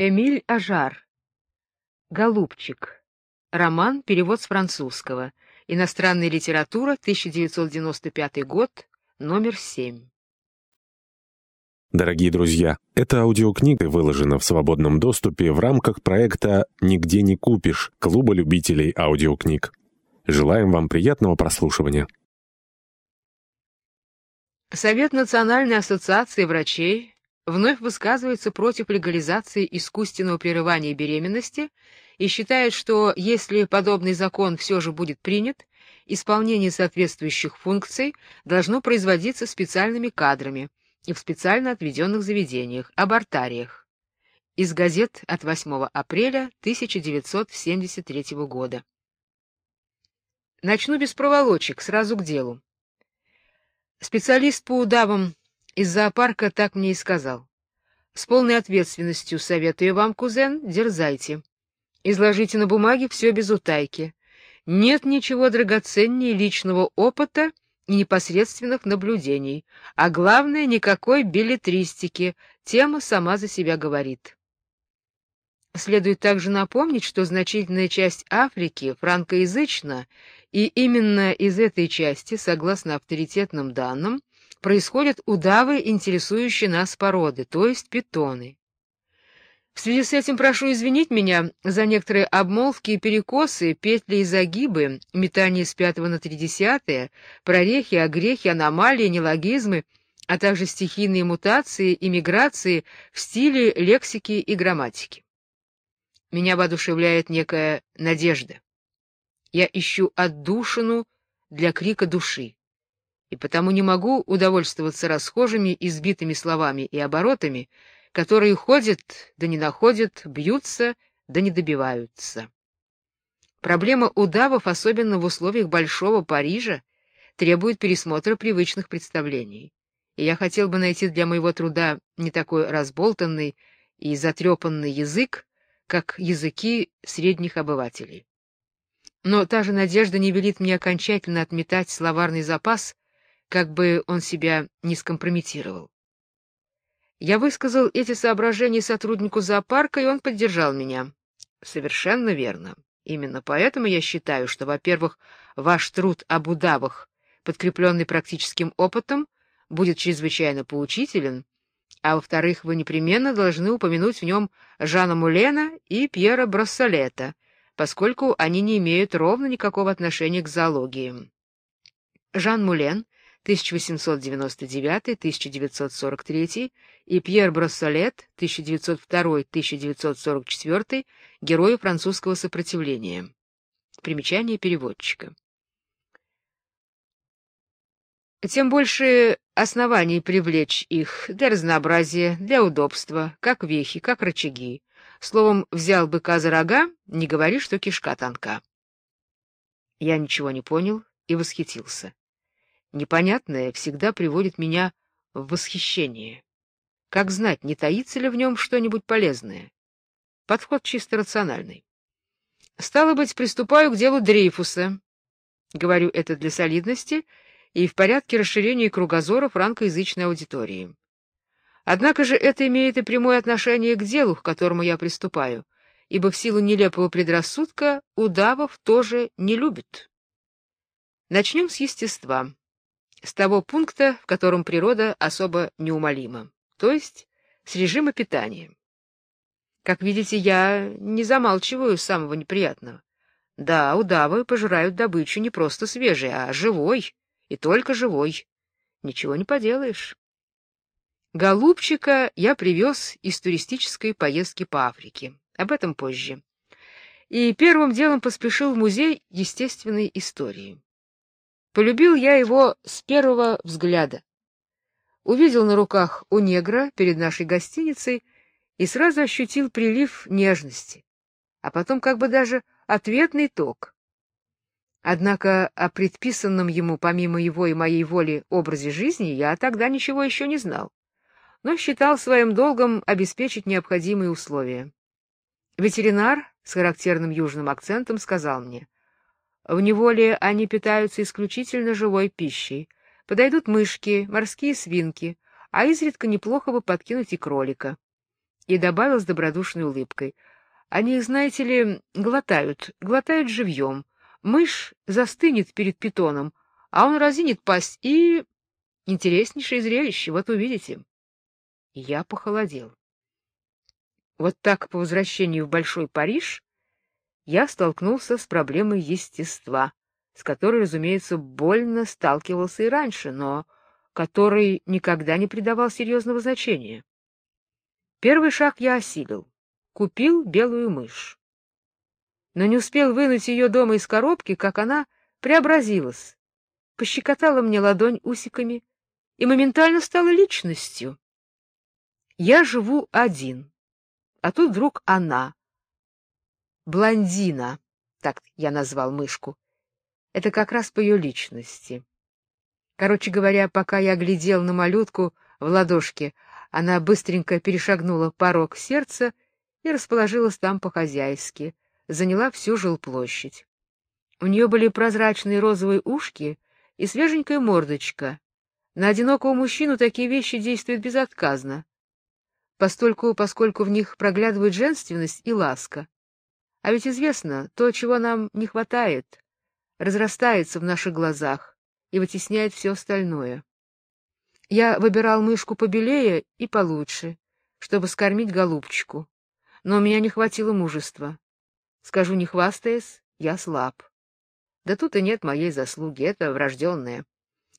Эмиль Ажар. Голубчик. Роман, перевод с французского. Иностранная литература, 1995 год, номер 7. Дорогие друзья, эта аудиокнига выложена в свободном доступе в рамках проекта «Нигде не купишь» Клуба любителей аудиокниг. Желаем вам приятного прослушивания. Совет Национальной ассоциации врачей вновь высказывается против легализации искусственного прерывания беременности и считает, что если подобный закон все же будет принят, исполнение соответствующих функций должно производиться специальными кадрами и в специально отведенных заведениях, абортариях. Из газет от 8 апреля 1973 года. Начну без проволочек, сразу к делу. Специалист по удавам из зоопарка так мне и сказал. С полной ответственностью советую вам, кузен, дерзайте. Изложите на бумаге все без утайки. Нет ничего драгоценнее личного опыта и непосредственных наблюдений, а главное, никакой билетристики, тема сама за себя говорит. Следует также напомнить, что значительная часть Африки франкоязычна, и именно из этой части, согласно авторитетным данным, происходят удавы, интересующие нас породы, то есть питоны. В связи с этим прошу извинить меня за некоторые обмолвки и перекосы, петли и загибы, метание с пятого на тридесятое, прорехи, огрехи, аномалии, нелогизмы, а также стихийные мутации и миграции в стиле лексики и грамматики. Меня воодушевляет некая надежда. Я ищу отдушину для крика души и потому не могу удовольствоваться расхожими избитыми словами и оборотами, которые ходят, да не находят, бьются, да не добиваются. Проблема удавов, особенно в условиях Большого Парижа, требует пересмотра привычных представлений. И я хотел бы найти для моего труда не такой разболтанный и затрепанный язык, как языки средних обывателей. Но та же надежда не велит мне окончательно отметать словарный запас, как бы он себя не скомпрометировал. Я высказал эти соображения сотруднику зоопарка, и он поддержал меня. Совершенно верно. Именно поэтому я считаю, что, во-первых, ваш труд об удавах, подкрепленный практическим опытом, будет чрезвычайно поучителен, а во-вторых, вы непременно должны упомянуть в нем Жана Мулена и Пьера Броссолета, поскольку они не имеют ровно никакого отношения к зоологии. Жан Мулен — 1899-1943 и Пьер Броссолет 1902-1944, герои французского сопротивления. Примечание переводчика. Тем больше оснований привлечь их для разнообразия, для удобства, как вехи, как рычаги. Словом, взял быка за рога, не говори, что кишка тонка. Я ничего не понял и восхитился. Непонятное всегда приводит меня в восхищение. Как знать, не таится ли в нем что-нибудь полезное? Подход чисто рациональный. Стало быть, приступаю к делу Дрейфуса. Говорю это для солидности и в порядке расширения кругозора франкоязычной аудитории. Однако же это имеет и прямое отношение к делу, к которому я приступаю, ибо в силу нелепого предрассудка удавов тоже не любят. Начнем с естества с того пункта, в котором природа особо неумолима, то есть с режима питания. Как видите, я не замалчиваю самого неприятного. Да, удавы пожирают добычу не просто свежей, а живой, и только живой. Ничего не поделаешь. Голубчика я привез из туристической поездки по Африке. Об этом позже. И первым делом поспешил в музей естественной истории. Полюбил я его с первого взгляда. Увидел на руках у негра перед нашей гостиницей и сразу ощутил прилив нежности, а потом как бы даже ответный ток. Однако о предписанном ему помимо его и моей воли образе жизни я тогда ничего еще не знал, но считал своим долгом обеспечить необходимые условия. Ветеринар с характерным южным акцентом сказал мне — в неволе они питаются исключительно живой пищей. Подойдут мышки, морские свинки, а изредка неплохо бы подкинуть и кролика. и добавил с добродушной улыбкой. Они, знаете ли, глотают, глотают живьем. Мышь застынет перед питоном, а он разинет пасть и... Интереснейшее зрелище, вот увидите. Я похолодел. Вот так по возвращении в Большой Париж я столкнулся с проблемой естества, с которой, разумеется, больно сталкивался и раньше, но который никогда не придавал серьезного значения. Первый шаг я осилил. Купил белую мышь. Но не успел вынуть ее дома из коробки, как она преобразилась, пощекотала мне ладонь усиками и моментально стала личностью. Я живу один, а тут вдруг она, блондина, так я назвал мышку. Это как раз по ее личности. Короче говоря, пока я глядел на малютку в ладошке, она быстренько перешагнула порог сердца и расположилась там по-хозяйски, заняла всю жилплощадь. У нее были прозрачные розовые ушки и свеженькая мордочка. На одинокого мужчину такие вещи действуют безотказно, постольку, поскольку в них проглядывают женственность и ласка. А ведь известно, то, чего нам не хватает, разрастается в наших глазах и вытесняет все остальное. Я выбирал мышку побелее и получше, чтобы скормить голубчику, но у меня не хватило мужества. Скажу, не хвастаясь, я слаб. Да тут и нет моей заслуги, это врожденное.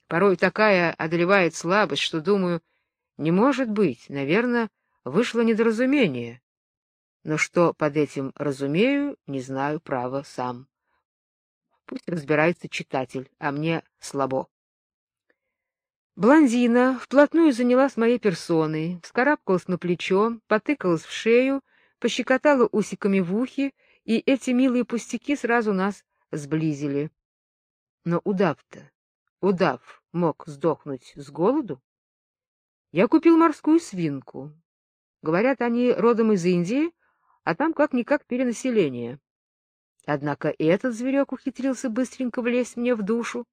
Порой такая одолевает слабость, что думаю, не может быть, наверное, вышло недоразумение но что под этим разумею, не знаю право сам. Пусть разбирается читатель, а мне слабо. Блондина вплотную занялась моей персоной, вскарабкалась на плечо, потыкалась в шею, пощекотала усиками в ухе, и эти милые пустяки сразу нас сблизили. Но удав-то, удав мог сдохнуть с голоду? Я купил морскую свинку. Говорят, они родом из Индии, а там как-никак перенаселение. Однако и этот зверек ухитрился быстренько влезть мне в душу.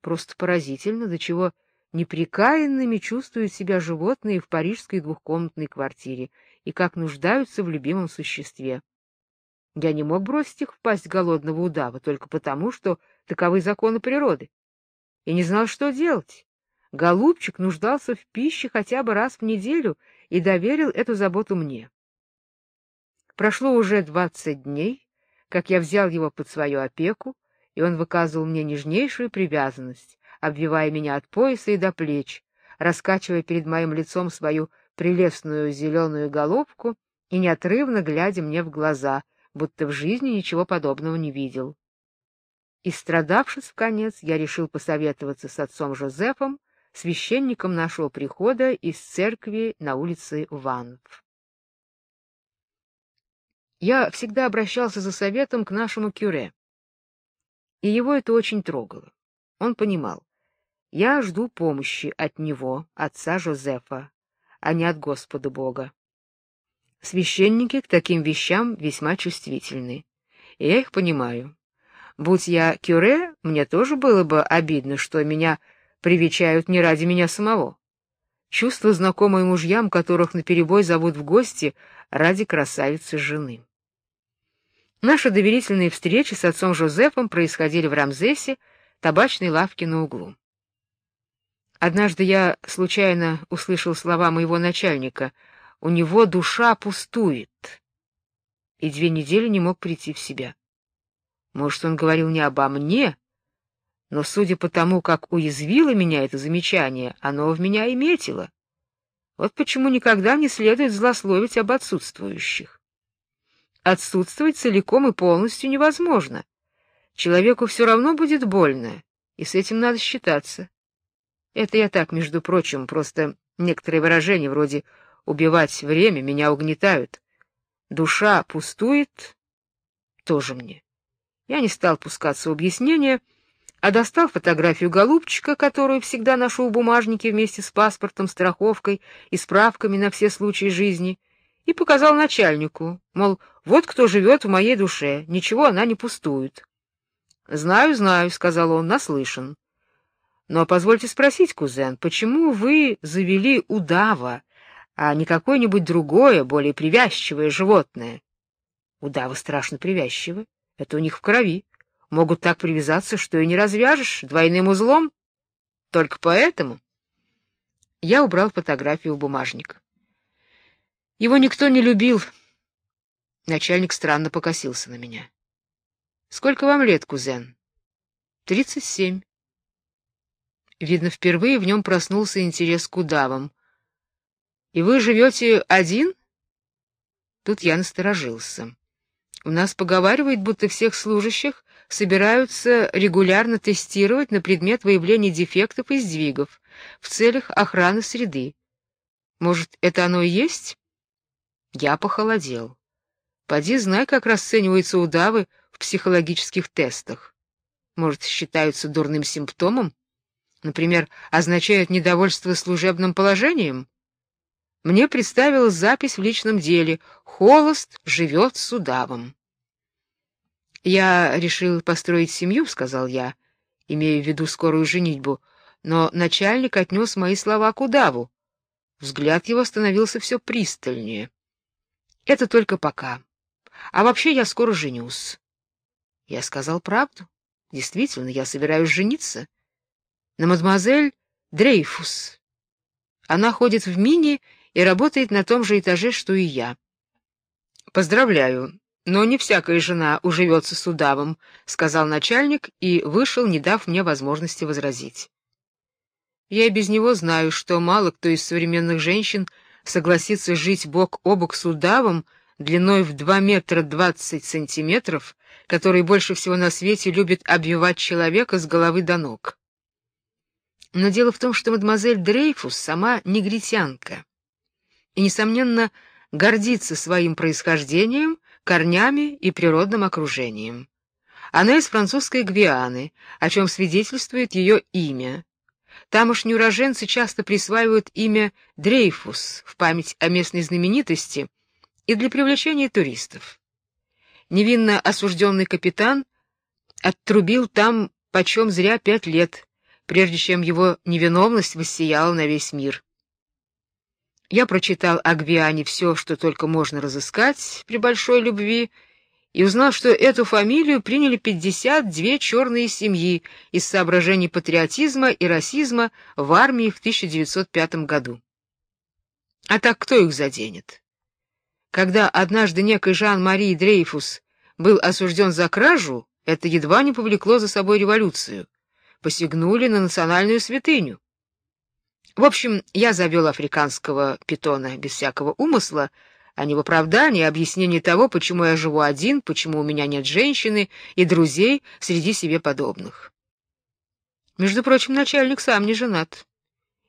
Просто поразительно, до чего неприкаянными чувствуют себя животные в парижской двухкомнатной квартире и как нуждаются в любимом существе. Я не мог бросить их в пасть голодного удава только потому, что таковы законы природы. И не знал, что делать. Голубчик нуждался в пище хотя бы раз в неделю и доверил эту заботу мне. Прошло уже двадцать дней, как я взял его под свою опеку, и он выказывал мне нежнейшую привязанность, обвивая меня от пояса и до плеч, раскачивая перед моим лицом свою прелестную зеленую головку и неотрывно глядя мне в глаза, будто в жизни ничего подобного не видел. И страдавшись в конец, я решил посоветоваться с отцом Жозефом, священником нашего прихода из церкви на улице Ванов. Я всегда обращался за советом к нашему кюре. И его это очень трогало. Он понимал, я жду помощи от него, отца Жозефа, а не от Господа Бога. Священники к таким вещам весьма чувствительны, и я их понимаю. Будь я кюре, мне тоже было бы обидно, что меня привечают не ради меня самого. Чувство, знакомое мужьям, которых наперебой зовут в гости ради красавицы жены. Наши доверительные встречи с отцом Жозефом происходили в Рамзесе, табачной лавке на углу. Однажды я случайно услышал слова моего начальника: "У него душа пустует". И две недели не мог прийти в себя. Может, он говорил не обо мне, но судя по тому, как уязвило меня это замечание, оно в меня и метило. Вот почему никогда не следует злословить об отсутствующих. Отсутствовать целиком и полностью невозможно. Человеку все равно будет больно, и с этим надо считаться. Это я так, между прочим, просто некоторые выражения вроде убивать время меня угнетают. Душа пустует тоже мне. Я не стал пускаться в объяснения, а достал фотографию голубчика, которую всегда ношу в бумажнике вместе с паспортом, страховкой и справками на все случаи жизни — и показал начальнику, мол, вот кто живет в моей душе, ничего она не пустует. «Знаю, знаю», — сказал он, — наслышан. «Но позвольте спросить, кузен, почему вы завели удава, а не какое-нибудь другое, более привязчивое животное. Удавы страшно привязчивы, это у них в крови. Могут так привязаться, что и не развяжешь двойным узлом. Только поэтому я убрал фотографию в бумажник. Его никто не любил. Начальник странно покосился на меня. Сколько вам лет, кузен? Тридцать семь. Видно, впервые в нем проснулся интерес к удавам. И вы живете один? Тут я насторожился. У нас поговаривают, будто всех служащих собираются регулярно тестировать на предмет выявления дефектов и сдвигов в целях охраны среды. Может, это оно и есть? Я похолодел. Поди знай, как расцениваются удавы в психологических тестах. Может, считаются дурным симптомом? Например, означают недовольство служебным положением? Мне представилась запись в личном деле «Холост живет с удавом». «Я решил построить семью», — сказал я, имея в виду скорую женитьбу, но начальник отнес мои слова к удаву. Взгляд его становился все пристальнее. «Это только пока. А вообще я скоро женюсь». Я сказал правду. Действительно, я собираюсь жениться на мадемуазель Дрейфус. Она ходит в мини и работает на том же этаже, что и я. Поздравляю, но не всякая жена уживется с удавом, сказал начальник и вышел, не дав мне возможности возразить. Я и без него знаю, что мало кто из современных женщин согласится жить бок о бок с удавом длиной в 2 метра 20 сантиметров, который больше всего на свете любит обвивать человека с головы до ног. Но дело в том, что мадемуазель Дрейфус сама негритянка и несомненно гордится своим происхождением корнями и природным окружением. Она из французской Гвианы, о чем свидетельствует ее имя. Тамошние уроженцы часто присваивают имя Дрейфус в память о местной знаменитости и для привлечения туристов. Невинно осужденный капитан оттрубил там почем зря пять лет, прежде чем его невиновность воссияла на весь мир. Я прочитал о Гвиане все, что только можно разыскать при большой любви, и узнал, что эту фамилию приняли 52 черные семьи из соображений патриотизма и расизма в армии в 1905 году. А так кто их заденет? Когда однажды некий Жан-Мари Дрейфус был осужден за кражу, это едва не повлекло за собой революцию. Посягнули на национальную святыню. В общем, я завел африканского питона без всякого умысла, а не в оправдании, а объяснение того, почему я живу один, почему у меня нет женщины и друзей среди себе подобных. Между прочим, начальник сам не женат,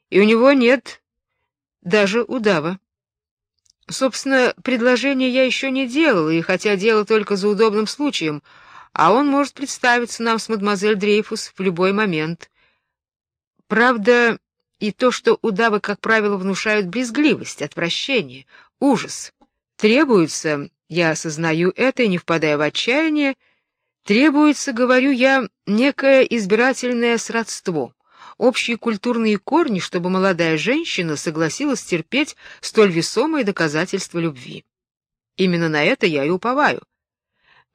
и у него нет даже удава. Собственно, предложение я еще не делал, и хотя дело только за удобным случаем, а он может представиться нам с мадемуазель Дрейфус в любой момент. Правда, и то, что удавы, как правило, внушают брезгливость, отвращение, ужас. Требуется, я осознаю это и не впадая в отчаяние, требуется, говорю я, некое избирательное сродство, общие культурные корни, чтобы молодая женщина согласилась терпеть столь весомое доказательство любви. Именно на это я и уповаю.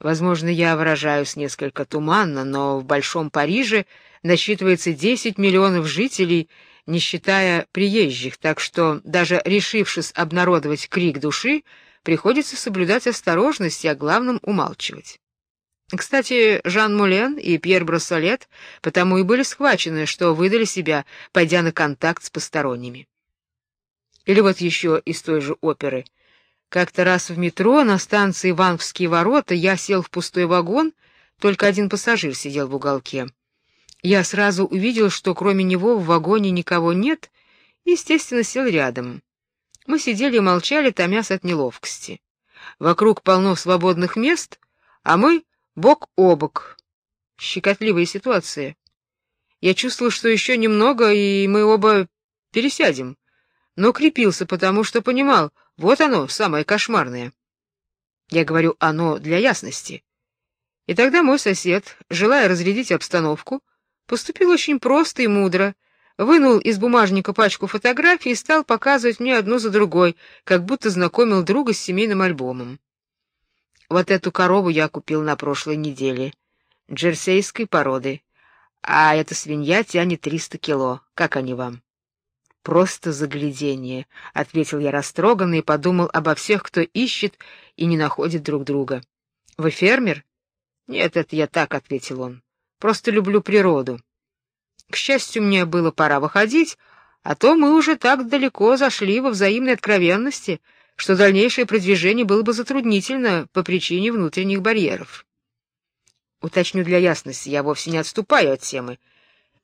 Возможно, я выражаюсь несколько туманно, но в Большом Париже насчитывается 10 миллионов жителей, не считая приезжих, так что, даже решившись обнародовать крик души, приходится соблюдать осторожность и, о главном, умалчивать. Кстати, Жан Мулен и Пьер Брассолет потому и были схвачены, что выдали себя, пойдя на контакт с посторонними. Или вот еще из той же оперы. Как-то раз в метро на станции Ивановские ворота я сел в пустой вагон, только один пассажир сидел в уголке. Я сразу увидел, что кроме него в вагоне никого нет, и, естественно, сел рядом. Мы сидели и молчали, томясь от неловкости. Вокруг полно свободных мест, а мы бок о бок. Щекотливая ситуация. Я чувствовал, что еще немного, и мы оба пересядем, но крепился, потому что понимал, вот оно, самое кошмарное. Я говорю «оно» для ясности. И тогда мой сосед, желая разрядить обстановку, поступил очень просто и мудро, вынул из бумажника пачку фотографий и стал показывать мне одну за другой, как будто знакомил друга с семейным альбомом. Вот эту корову я купил на прошлой неделе, джерсейской породы, а эта свинья тянет триста кило. Как они вам? Просто заглядение, ответил я растроганно и подумал обо всех, кто ищет и не находит друг друга. Вы фермер? Нет, это я так, ответил он. Просто люблю природу. К счастью, мне было пора выходить, а то мы уже так далеко зашли во взаимной откровенности, что дальнейшее продвижение было бы затруднительно по причине внутренних барьеров. Уточню для ясности, я вовсе не отступаю от темы.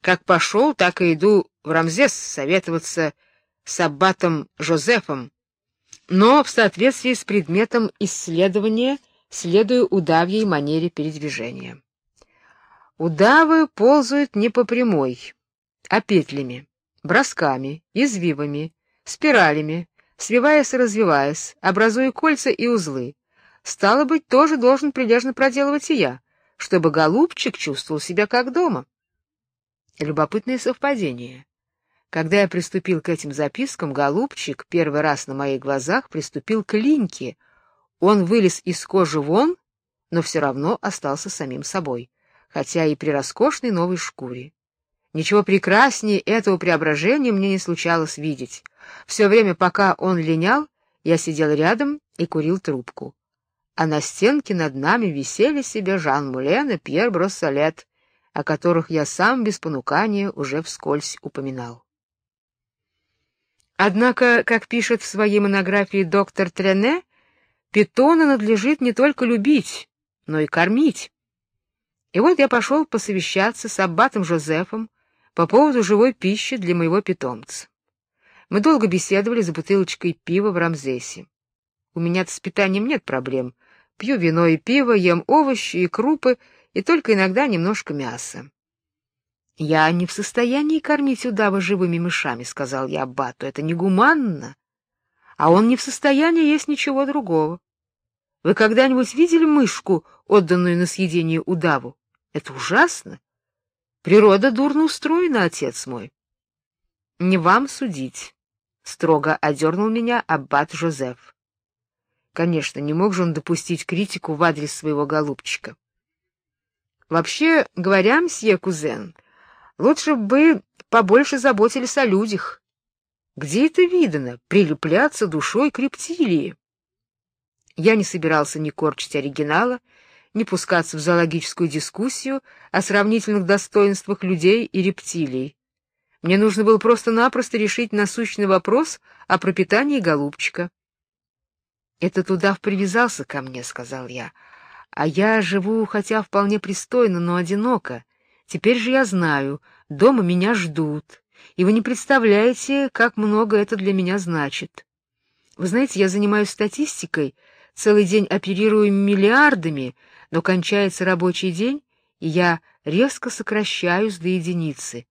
Как пошел, так и иду в Рамзес советоваться с аббатом Жозефом, но в соответствии с предметом исследования следую удавьей манере передвижения. Удавы ползают не по прямой, а петлями, бросками, извивами, спиралями, свиваясь и развиваясь, образуя кольца и узлы. Стало быть, тоже должен прилежно проделывать и я, чтобы голубчик чувствовал себя как дома. Любопытное совпадение. Когда я приступил к этим запискам, голубчик первый раз на моих глазах приступил к линьке. Он вылез из кожи вон, но все равно остался самим собой хотя и при роскошной новой шкуре. Ничего прекраснее этого преображения мне не случалось видеть. Все время, пока он линял, я сидел рядом и курил трубку. А на стенке над нами висели себе Жан Мулен и Пьер Броссолет, о которых я сам без понукания уже вскользь упоминал. Однако, как пишет в своей монографии доктор Трене, питона надлежит не только любить, но и кормить. И вот я пошел посовещаться с аббатом Жозефом по поводу живой пищи для моего питомца. Мы долго беседовали за бутылочкой пива в Рамзесе. У меня с питанием нет проблем. Пью вино и пиво, ем овощи и крупы, и только иногда немножко мяса. Я не в состоянии кормить удава живыми мышами, сказал я аббату. Это негуманно. А он не в состоянии есть ничего другого. Вы когда-нибудь видели мышку, отданную на съедение удаву? Это ужасно. Природа дурно устроена, отец мой. Не вам судить, строго одернул меня аббат Жозеф. Конечно, не мог же он допустить критику в адрес своего голубчика. Вообще, говоря, мсье кузен, лучше бы побольше заботились о людях. Где это видано прилепляться душой к рептилии? Я не собирался ни корчить оригинала, не пускаться в зоологическую дискуссию о сравнительных достоинствах людей и рептилий. Мне нужно было просто-напросто решить насущный вопрос о пропитании голубчика. «Этот удав привязался ко мне», — сказал я, — «а я живу, хотя вполне пристойно, но одиноко. Теперь же я знаю, дома меня ждут, и вы не представляете, как много это для меня значит. Вы знаете, я занимаюсь статистикой, целый день оперирую миллиардами, но кончается рабочий день, и я резко сокращаюсь до единицы.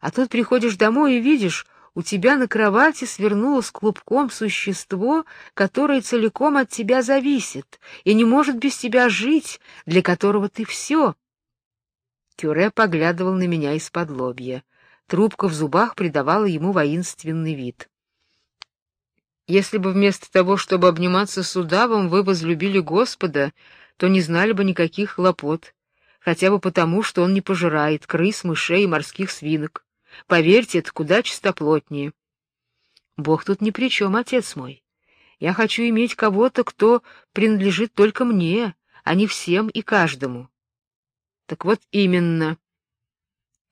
А тут приходишь домой и видишь, у тебя на кровати свернулось клубком существо, которое целиком от тебя зависит и не может без тебя жить, для которого ты все. Кюре поглядывал на меня из-под лобья. Трубка в зубах придавала ему воинственный вид. Если бы вместо того, чтобы обниматься с удавом, вы возлюбили Господа, то не знали бы никаких хлопот, хотя бы потому, что он не пожирает крыс, мышей и морских свинок. Поверьте, это куда чистоплотнее. Бог тут ни при чем, отец мой. Я хочу иметь кого-то, кто принадлежит только мне, а не всем и каждому. Так вот именно.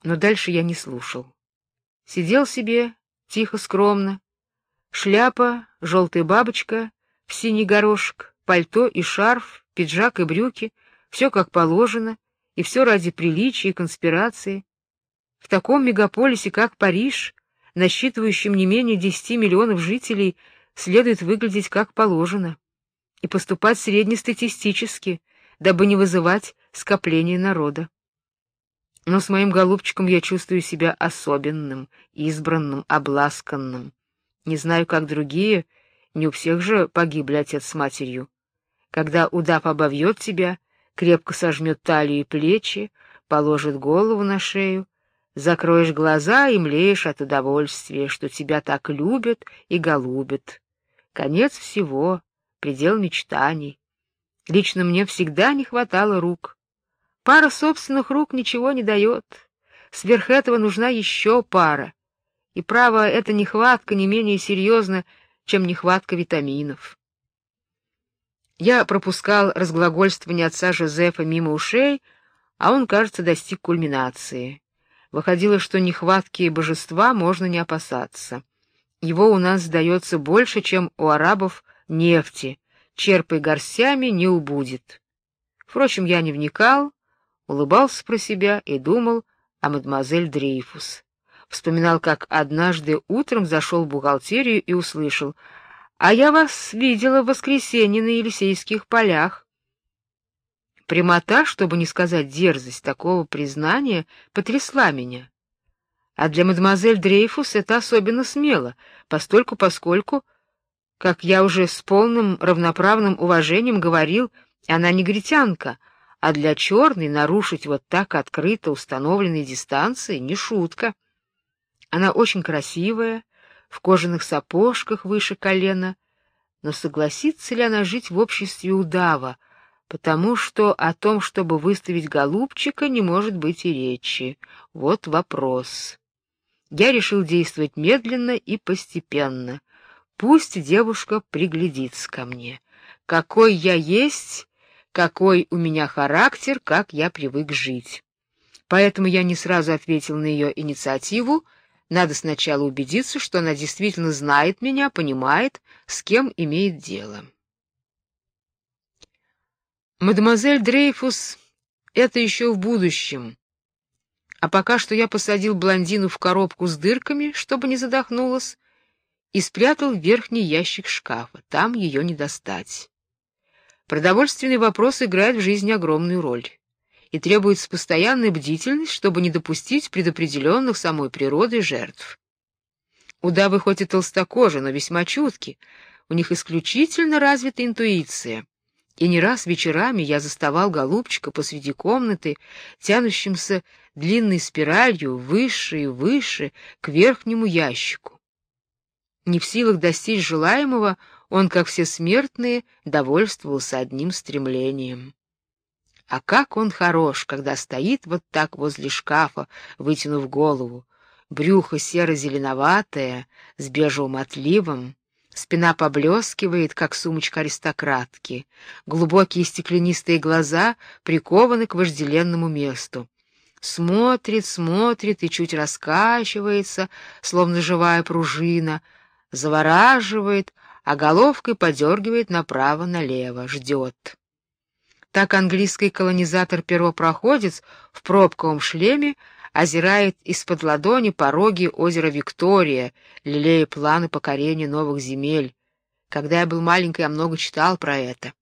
Но дальше я не слушал. Сидел себе, тихо, скромно. Шляпа, желтая бабочка, в синий горошек, пальто и шарф, пиджак и брюки, все как положено, и все ради приличия и конспирации. В таком мегаполисе, как Париж, насчитывающем не менее десяти миллионов жителей, следует выглядеть как положено и поступать среднестатистически, дабы не вызывать скопления народа. Но с моим голубчиком я чувствую себя особенным, избранным, обласканным. Не знаю, как другие, не у всех же погибли отец с матерью. Когда удав обовьет тебя, крепко сожмет талию и плечи, положит голову на шею, Закроешь глаза и млеешь от удовольствия, что тебя так любят и голубят. Конец всего, предел мечтаний. Лично мне всегда не хватало рук. Пара собственных рук ничего не дает. Сверх этого нужна еще пара. И право, эта нехватка не менее серьезна, чем нехватка витаминов. Я пропускал разглагольствование отца Жозефа мимо ушей, а он, кажется, достиг кульминации. Выходило, что нехватки божества можно не опасаться. Его у нас сдается больше, чем у арабов нефти. Черпай горстями, не убудет. Впрочем, я не вникал, улыбался про себя и думал о мадемуазель Дрейфус. Вспоминал, как однажды утром зашел в бухгалтерию и услышал: "А я вас видела в воскресенье на Елисейских полях". Прямота, чтобы не сказать дерзость такого признания, потрясла меня. А для мадемуазель Дрейфус это особенно смело, постольку поскольку, как я уже с полным равноправным уважением говорил, она негритянка, а для черной нарушить вот так открыто установленные дистанции не шутка. Она очень красивая, в кожаных сапожках выше колена, но согласится ли она жить в обществе удава, потому что о том, чтобы выставить голубчика, не может быть и речи. Вот вопрос. Я решил действовать медленно и постепенно. Пусть девушка приглядится ко мне. Какой я есть, какой у меня характер, как я привык жить. Поэтому я не сразу ответил на ее инициативу. Надо сначала убедиться, что она действительно знает меня, понимает, с кем имеет дело. Мадемуазель Дрейфус это еще в будущем. А пока что я посадил блондину в коробку с дырками, чтобы не задохнулась, и спрятал в верхний ящик шкафа. Там ее не достать. Продовольственный вопрос играет в жизни огромную роль и требуется постоянная бдительность, чтобы не допустить предопределенных самой природой жертв. Удавы хоть и толстокожи, но весьма чутки, у них исключительно развита интуиция и не раз вечерами я заставал голубчика посреди комнаты, тянущимся длинной спиралью выше и выше к верхнему ящику. Не в силах достичь желаемого, он, как все смертные, довольствовался одним стремлением. А как он хорош, когда стоит вот так возле шкафа, вытянув голову, брюхо серо-зеленоватое, с бежевым отливом, Спина поблескивает, как сумочка аристократки. Глубокие стеклянистые глаза прикованы к вожделенному месту. Смотрит, смотрит и чуть раскачивается, словно живая пружина, завораживает, а головкой подергивает направо-налево, ждет. Так английский колонизатор-первопроходец в пробковом шлеме озирает из-под ладони пороги озера Виктория, лелея планы покорения новых земель. Когда я был маленький, я много читал про это.